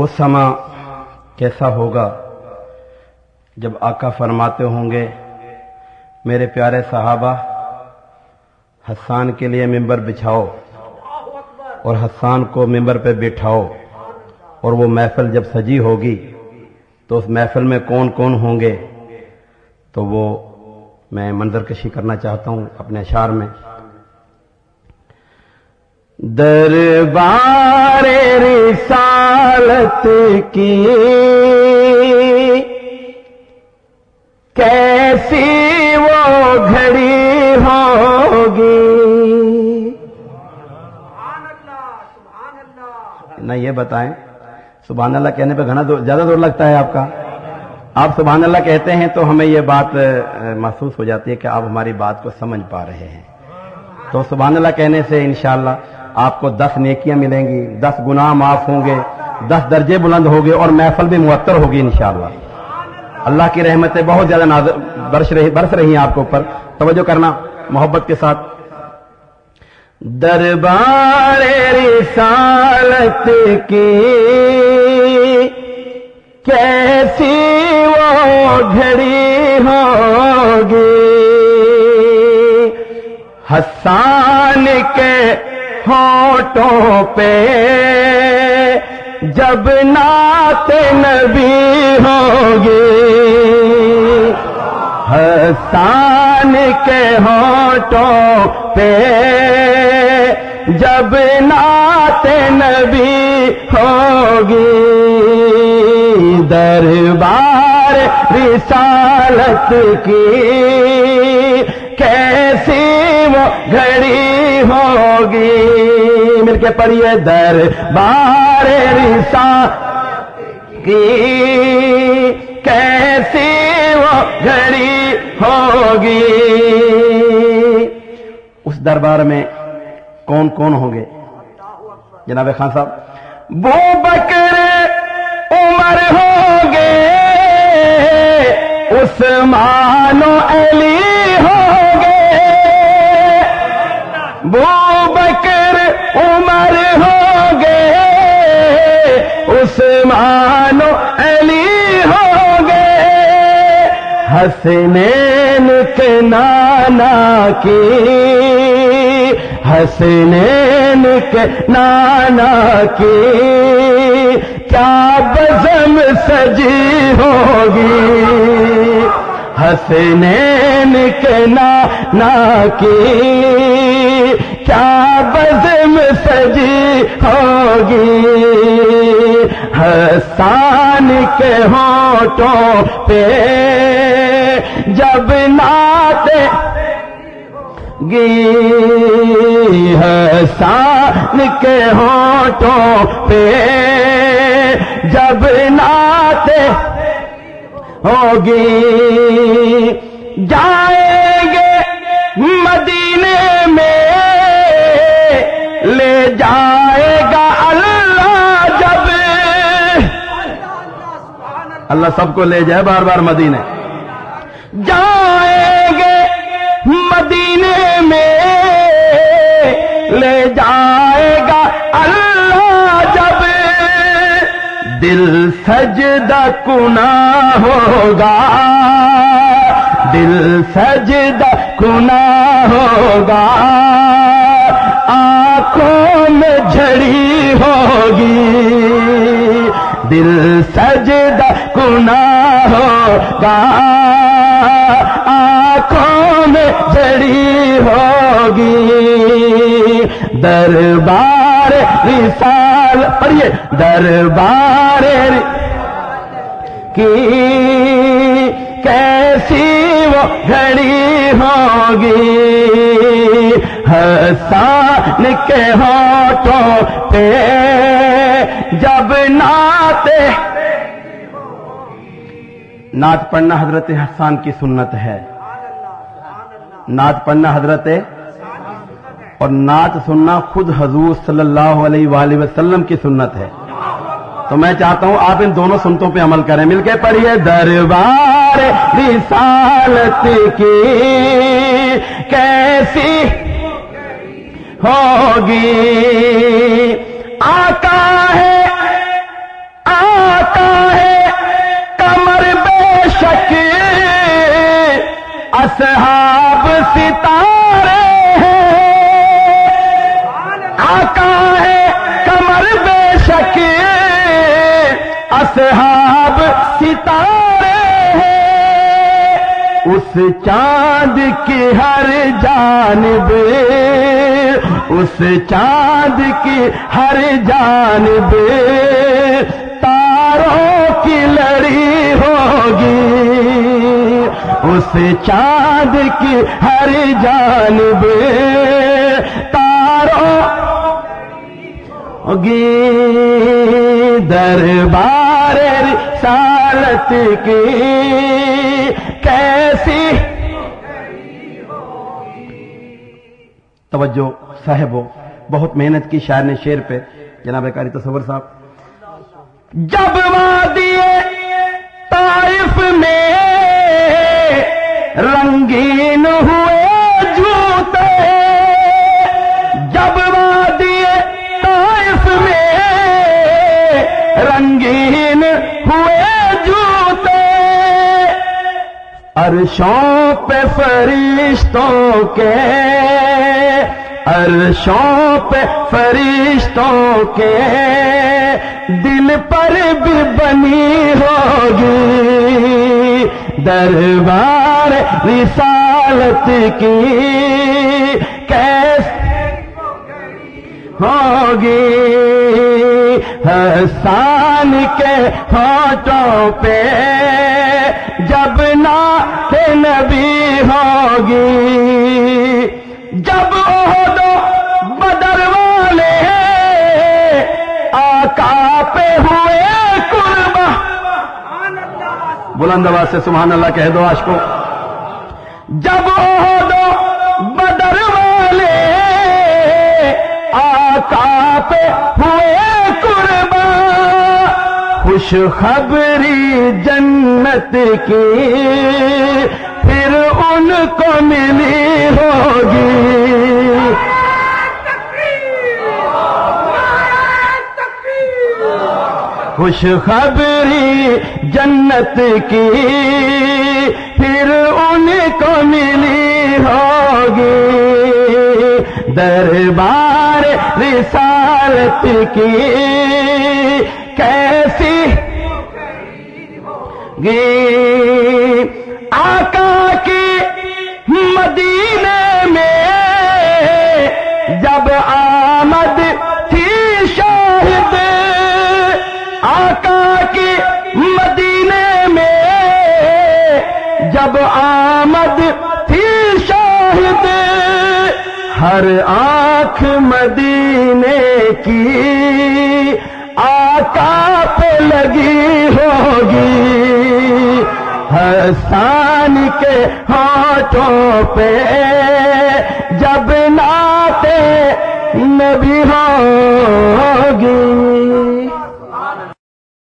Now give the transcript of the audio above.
وہ سما کیسا ہوگا؟ جب آقا فرماتے ہوں گے، میرے پیارے صحابہ، حسان کے لیے ممبر بچھاؤ اور حسان کو ممبر پہ بٹھاؤ اور وہ محفل جب سجی ہوگی تو اس محفل میں کون کون ہوں گے؟ تو وہ میں منظر کشی کرنا چاہتا ہوں اپنے اشار میں۔ دربار رسالت کی۔ کیسی وہ گھڑی ہوگی؟ نہ یہ بتائیں، سبحان اللہ کہنے پہ گھنا زیادہ دور لگتا ہے آپ کا؟ آپ سبحان اللہ کہتے ہیں تو ہمیں یہ بات محسوس ہو جاتی ہے کہ آپ ہماری بات کو سمجھ پا رہے ہیں۔ تو سبحان اللہ کہنے سے انشاءاللہ آپ کو دس نیکیاں ملیں گی، دس گناہ معاف ہوں گے، دس درجے بلند ہوں گے اور محفل بھی معطر ہوگی انشاءاللہ۔ اللہ کی رحمتیں بہت زیادہ برس رہی برس رہی ہیں آپ کے اوپر۔ توجہ کرنا محبت کے ساتھ۔ دربار رسالت کی کیسی وہ گھڑی ہوگی؟ حسان کے ہونٹوں پہ۔ جب نعت نبی ہوگی، حسان کے ہونٹوں پہ۔ جب نعت نبی ہوگی، دربار رسالت کی۔ کیسی وہ گھڑی ہوگی؟ مل کے پڑھیے دربار رسالت کی۔ کیسی وہ گھڑی ہوگی؟ اس دربار میں کون کون ہوں گے؟ جناب خان صاحب، بو بکر عمر ہوں گے، عثمان و علی ہوں عمر ہوں گے عثمان و علی ہوں گے حسنین کے نانا کی، حسنین کے نانا کی۔ کیا بزم سجی ہوگی؟ حسنین کے نانا کی۔ بزم سجی ہوگی۔ حسان کے ہونٹوں پہ جب نعت گی حسان کے ہونٹوں پہ جب نعت ہوگی۔ جائیں گے مدینے میں لے جائے گا اللہ جب۔ اللہ سب کو لے جائے بار بار مدینے۔ جائیں گے مدینے میں۔ لے جائے گا اللہ جب۔ دل سجدہ کنا ہوگا۔ دل سجدہ کنا ہوگا۔ میں جھڑی ہوگی۔ دل سجدہ کنا ہوگا۔ آنکھوں میں جڑی ہوگی۔ دربار رسال پڑھیے۔ دربار کی کیسی وہ گھڑی ہوگی۔ حسان کے ہاتھوں پہ۔ جب ناتے نعت پڑھنا حضرت حسان کی سنت ہے۔ نعت پڑھنا حضرت اور نعت سننا خود حضور صلی اللہ علیہ وآلہ وسلم کی سنت ہے۔ تو میں چاہتا ہوں آپ ان دونوں سنتوں پہ عمل کریں۔ مل کے پڑھیے دربار رسالت کی کیسی ہوگی۔ آقا ہے آقا ہے، کمر بے شک۔ اصحاب ستارے ہیں۔ آقا ہے، کمر بے شک۔ اصحاب ستارے ہیں۔ اس چاند کی ہر جانب اس چاند کی ہر جانب تاروں کی لڑی ہوگی۔ اس چاند کی ہر جانب تاروں ہوگی۔ دربار رسالت کی کیسی توجہ صاحب ہو بہت محنت کی شاعر نے شیر پہ، جناب کاری تصور صاحب۔ جب وادی طائف میں رنگین ہوئے جوتے، جب وادی طائف میں رنگین ہوئے جوتے، عرشوں پہ فرشتوں کے عرشوں پہ فرشتوں کے دل پر بھی بنی ہوگی۔ دربار رسالت کی کیسے ہوگی۔ حسان کے ہاتھوں پہ جب نات نبی ہوگی۔ جب دو بدر والے آقا پہ ہوئے قربا بلند آواز سے سبحان اللہ کہہ دو آج کو جب دو بدر والے آقا پہ ہوئے قربا خوش خبری جنت کی پھر ان کو ملی ہوگی۔ خوشخبری جنت کی پھر ان کو ملی ہوگی۔ دربار رسالت کی کیسی گی؟ ہر آنکھ مدینے کی آقا پہ لگی ہوگی۔ حسان کے ہاتھوں پہ جب ناتے نبی ہوگی۔